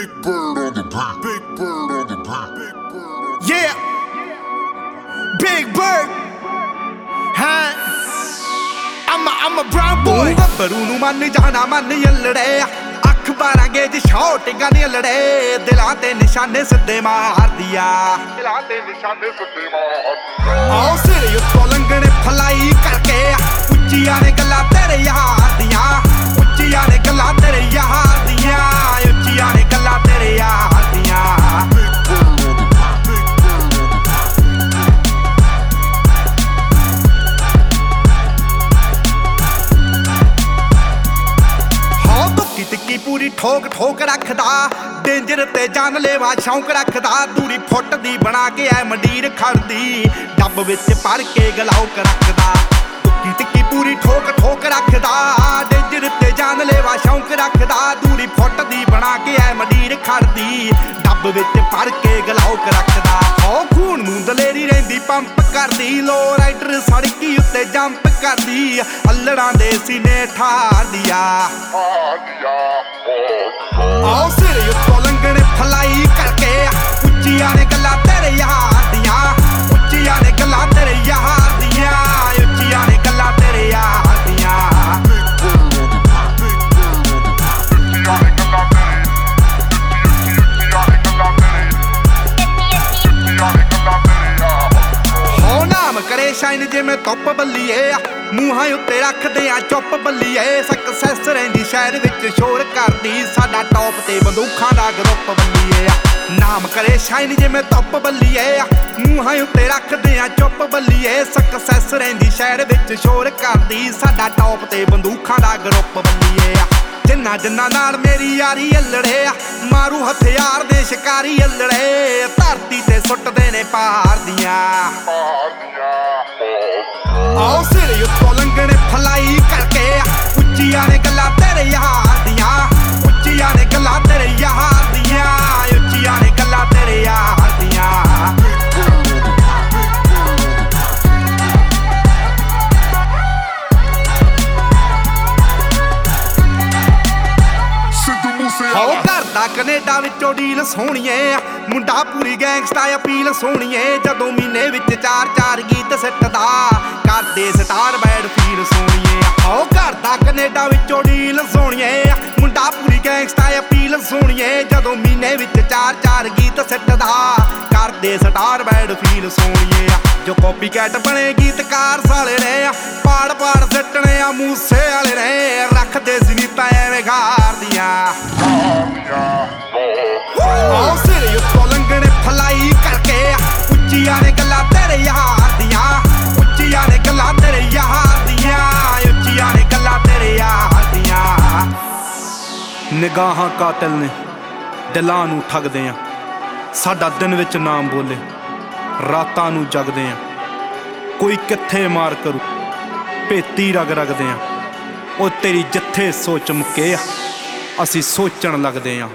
Big bird on the beat. Big bird on the beat. Big bird on the Yeah. Big Bird. ਹਾਂ I'm a, I'm a brown boy. ਗੱਭਰੂ ਨੂੰ ਮੰਨ ਜਾਣਾ ਮੰਨ ਯੱਲੜੇ ਅੱਖ ਬਾਰਾਂ ਗੇਜ ਸ਼ਾਟਿੰਗਾਂ ਨੇ ਲੜੇ ਦਿਲਾਂ ਤੇ ਨਿਸ਼ਾਨੇ ਸਿੱਧੇ ਮਾਰਦੀਆ ਦਿਲਾਂ ਤੇ ਨਿਸ਼ਾਨੇ ਸੁੱਤੇ ਮਾਰ ਪੂਰੀ ਠੋਕ ਠੋਕ ਰੱਖਦਾ, ਡੇਂਜਰ ਤੇ ਜਾਨ ਲੈਵਾ ਸ਼ੌਂਕ ਰੱਖਦਾ, ਦੂਰੀ ਫੁੱਟ ਦੀ ਬਣਾ ਕੇ ਐ ਮੰਡੀਰ ਖੜਦੀ, ਡੱਬ ਵਿੱਚ ਭਰ ਕੇ ਗਲਾਉਕ ਰੱਖਦਾ। ਦੁੱਕੀ ਤਿੱਕੀ ਪੂਰੀ ਠੋਕ ਠੋਕ ਰੱਖਦਾ, ਡੇਂਜਰ ਤੇ ਜਾਨ ਲੈਵਾ ਸ਼ੌਂਕ ਰੱਖਦਾ, ਦੂਰੀ ਫੁੱਟ ਦੀ ਬਣਾ ਕੇ ਐ ਮੰਡੀਰ ਖੜਦੀ, ਡੱਬ ਵਿੱਚ ਭਰ ਕੇ ਗਲਾਉਕ ਰੱਖਦਾ। ਹੋ ਖੂਨ ਨੂੰ ਦਲੇਰੀ ਰਹਿੰਦੀ, ਪੰਪ ਕਰਦੀ ਲੋ ਰਾਈਡਰ ਸੜਕੀ ਉੱਤੇ ਜੰਪ ਕਰਦੀ ਅల్లੜਾਂ ਦੇ ਸੀਨੇ ਠਾਰਦੀਆ ਆਦੀਆ ਓ ਆਓ ਸਿਰ ਉੱਤੋਂ ਨਾਮ ਕਰੇ ਸ਼ਾਈਨ ਜਿਵੇਂ ਧੁੱਪ ਬੱਲੀਏ ਮੂੰਹਾਂ ਉੱਤੇ ਰੱਖਦੇ ਆ, ਚੁੱਪ ਬੱਲੀਏ। ਸਕਸੈਸ ਰਹਿੰਦੀ ਸ਼ਹਿਰ ਵਿੱਚ, ਸ਼ੋਰ ਕਰਦੀ ਸਾਡਾ ਟੌਪ ਤੇ। ਬੰਦੂਖਾਂ ਦਾ ਗਰੁੱਪ ਬੱਲੀਏ ਨਾਮ ਕਰੇ ਸ਼ਾਈਨ ਜਿਵੇਂ ਧੁੱਪ ਬੱਲੀਏ ਮੂੰਹਾਂ ਉੱਤੇ ਰੱਖਦੇ ਆ, ਚੁੱਪ ਬੱਲੀਏ। ਸਕਸੈਸ ਰਹਿੰਦੀ ਸ਼ਹਿਰ ਵਿੱਚ, ਸ਼ੋਰ ਕਰਦੀ ਸਾਡਾ ਟੌਪ ਤੇ। ਬੰਦੂਖਾਂ ਦਾ ਗਰੁੱਪ ਬੱਲੀਏ ਜਿੰਨਾ ਜਿੰਨਾ ਨਾਲ ਮੇਰੀ ਯਾਰੀ ਅਲੜੇ ਆ। ਮਾਰੂ ਹਥਿਆਰ ਦੇ ਸ਼ਿਕਾਰੀ ਅਲੜੇ ਧਰਤੀ ਤੇ ਸੁੱਟਦੇ ਨੇ ਪਹਾੜ ਦੀਆਂ। ਓ ਆਓ ਸਿਰ ਉੱਤੋਂ ਲੰਘਣੇ ਫਲਾਈ ਕਰਕੇ ਉੱਚੀਆਂ ਨੇ ਗੱਲਾਂ ਤੇਰੇ ਯਾਰ ਦੀਆਂ। ਉੱਚੀਆਂ ਨੇ ਗੱਲਾਂ ਤੇਰੇ ਯਾਰ ਦੀਆਂ। ਉੱਚੀਆਂ ਨੇ ਗੱਲਾਂ ਤੇਰੇ ਯਾਰ ਦੀਆਂ। ਹੋ ਕਰਦਾ ਕੈਨੇਡਾ ਵਿੱਚੋਂ ਡੀਲ ਸੋਹਣੀਏ। ਮੁੰਡਾ ਪੂਰੀ ਗੈਂਗਸਟਾ ਅਪੀਲ ਸੋਹਣੀਏ। ਜਦੋਂ ਮਹੀਨੇ ਵਿੱਚ ਚਾਰ ਚਾਰ ਗੀਤ ਸਿੱਟਦਾ। ਕਰਦੇ ਸਟਾਰ ਬੈਡ ਫੀਲ ਸੋਹਣੀਏ ਹੋ ਕਰਦਾ ਕੈਨੇਡਾ ਵਿੱਚੋਂ ਡੀਲ ਸੋਹਣੀਏ ਮੁੰਡਾ ਪੂਰੀ ਗੈਂਗਸਟਾ ਅਪੀਲ ਸੋਹਣੀਏ। ਜਦੋਂ ਮਹੀਨੇ ਵਿੱਚ ਚਾਰ ਚਾਰ ਗੀਤ ਸਿੱਟਦਾ ਕਰਦੇ ਸਟਾਰ ਬੈਡ ਫੀਲ ਸੋਹਣੀਏ ਜੋ ਕਾਪੀ ਕੈਟ ਬਣੇ ਗੀਤਕਾਰ ਸਾਲੇ ਨੇ ਪਾੜ ਪਾੜ ਸਿੱਟਣੇ ਆ, ਮੂਸੇ ਵਾਲੇ ਨੇ ਰੱਖਦੇ ਸੀ ਨੀ ਐਵੇਂ ਗਾਰਦੀਆਂ ਆਦੀਆ ਨਿਗਾਹਾਂ ਕਾਤਲ ਨੇ, ਦਿਲਾਂ ਨੂੰ ਠੱਗਦੇ ਆ। ਸਾਡਾ ਦਿਨ ਵਿੱਚ ਨਾਮ ਬੋਲੇ, ਰਾਤਾਂ ਨੂੰ ਜਗਦੇ ਆ। ਕੋਈ ਕਿੱਥੇ ਮਾਰ ਕਰੂ, ਭੇਤੀ ਰਗ ਰਗਦੇ ਆ। ਉਹ ਤੇਰੀ ਜਿੱਥੇ ਸੋਚ ਮੁਕੇ ਆ, ਅਸੀਂ ਸੋਚਣ ਲੱਗਦੇ ਆ।